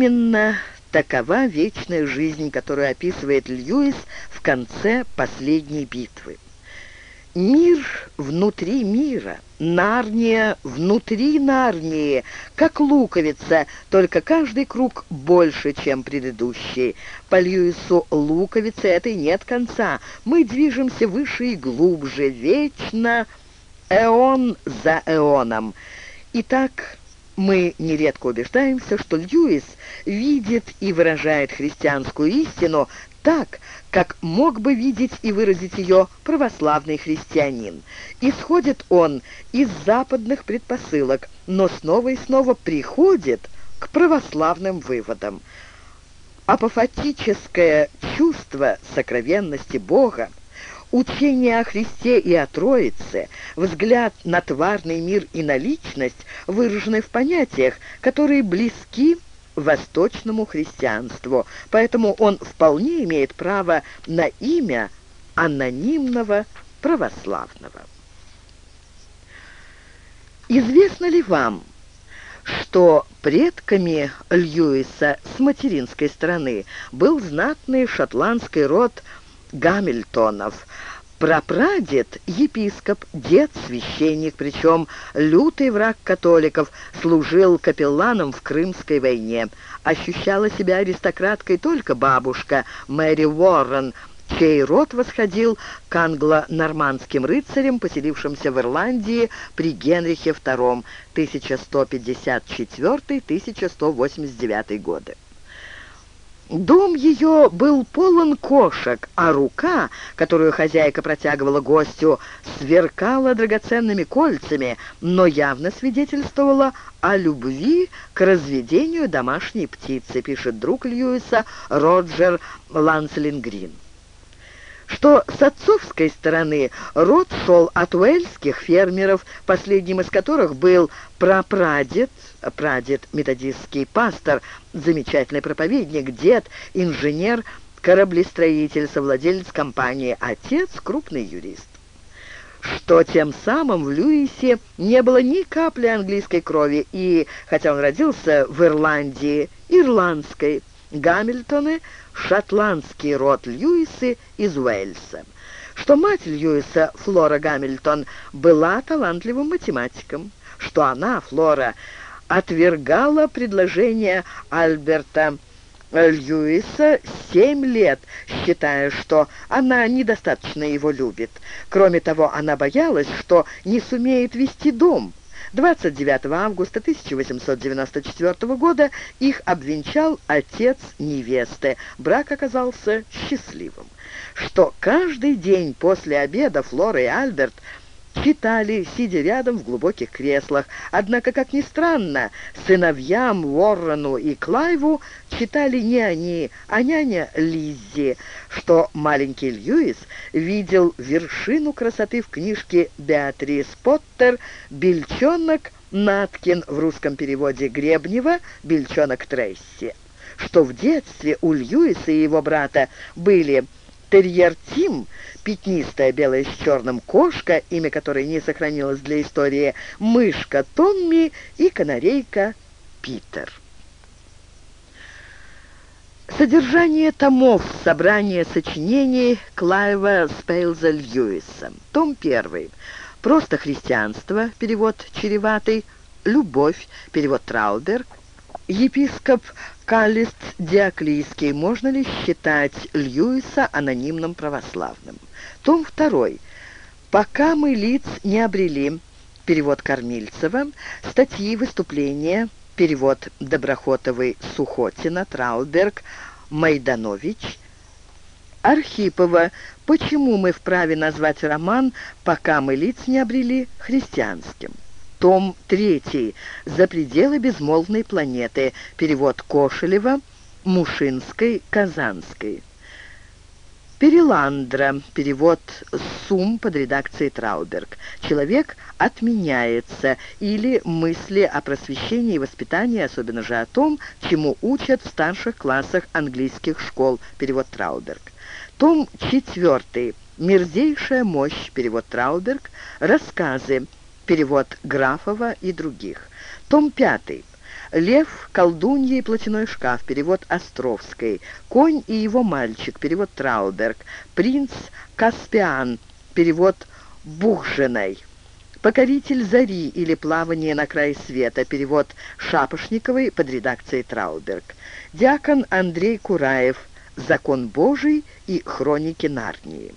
Именно такова вечная жизнь, которую описывает Льюис в конце последней битвы. Мир внутри мира, Нарния внутри Нарнии, как луковица, только каждый круг больше, чем предыдущий. По Льюису луковицы этой нет конца. Мы движемся выше и глубже, вечно, эон за эоном. Итак, мы нередко убеждаемся, что Льюис видит и выражает христианскую истину так, как мог бы видеть и выразить ее православный христианин. Исходит он из западных предпосылок, но снова и снова приходит к православным выводам. Апофатическое чувство сокровенности Бога, учение о Христе и о Троице, взгляд на тварный мир и на личность выражены в понятиях, которые близки восточному христианству, поэтому он вполне имеет право на имя анонимного православного. Известно ли вам, что предками Льюиса с материнской стороны был знатный шотландский род Гамильтонов, Прапрадед — епископ, дед — священник, причем лютый враг католиков, служил капелланом в Крымской войне. Ощущала себя аристократкой только бабушка Мэри Уоррен, чей род восходил к англо-нормандским рыцарям, поселившимся в Ирландии при Генрихе II 1154-1189 годы. Дом ее был полон кошек, а рука, которую хозяйка протягивала гостю, сверкала драгоценными кольцами, но явно свидетельствовала о любви к разведению домашней птицы, пишет друг Льюиса Роджер Ланселингрин что с отцовской стороны род шел от уэльских фермеров, последним из которых был прапрадед, прадед методистский пастор, замечательный проповедник, дед, инженер, кораблестроитель, совладелец компании, отец — крупный юрист. Что тем самым в Льюисе не было ни капли английской крови, и, хотя он родился в Ирландии, ирландской, Гамильтоны — шотландский род Льюисы из Уэльса, что мать Льюиса, Флора Гамильтон, была талантливым математиком, что она, Флора, отвергала предложение Альберта Льюиса семь лет, считая, что она недостаточно его любит. Кроме того, она боялась, что не сумеет вести дом. 29 августа 1894 года их обвенчал отец невесты. Брак оказался счастливым. Что каждый день после обеда Флора и Альберт читали, сидя рядом в глубоких креслах. Однако, как ни странно, сыновьям Уоррену и Клайву читали не они, а няня Лиззи, что маленький Льюис видел вершину красоты в книжке Беатрис Поттер. «Бельчонок Наткин» в русском переводе Гребнева «Бельчонок Трейси», что в детстве у Льюиса и его брата были терьер Тим, пятнистая белая с черным кошка, имя которой не сохранилось для истории, мышка Томми и канарейка Питер. Содержание томов собрания сочинений Клайва Спейлза Льюиса. Том 1. Просто христианство, перевод чреватый, любовь, перевод Трауберг, епископ Калист Диоклийский. Можно ли считать Льюиса анонимным православным? Том 2. «Пока мы лиц не обрели» перевод Кормильцева, статьи, выступления, перевод Доброхотовой, Сухотина, Трауберг, Майданович, Архипова «Почему мы вправе назвать роман «Пока мы лиц не обрели» христианским?» Том 3. «За пределы безмолвной планеты», перевод Кошелева, Мушинской, Казанской. Переландра. Перевод Сум под редакцией Трауберг. Человек отменяется или мысли о просвещении и воспитании, особенно же о том, чему учат в старших классах английских школ. Перевод Трауберг. Том 4. Мерзейшая мощь. Перевод Трауберг. Рассказы. Перевод Графова и других. Том 5. «Лев, колдунья и платяной шкаф», перевод Островской. «Конь и его мальчик», перевод Трауберг. «Принц Каспиан», перевод Бухжиной. «Покоритель зари» или «Плавание на край света», перевод Шапошниковой под редакцией Трауберг. Диакон Андрей Кураев, «Закон Божий» и «Хроники Нарнии».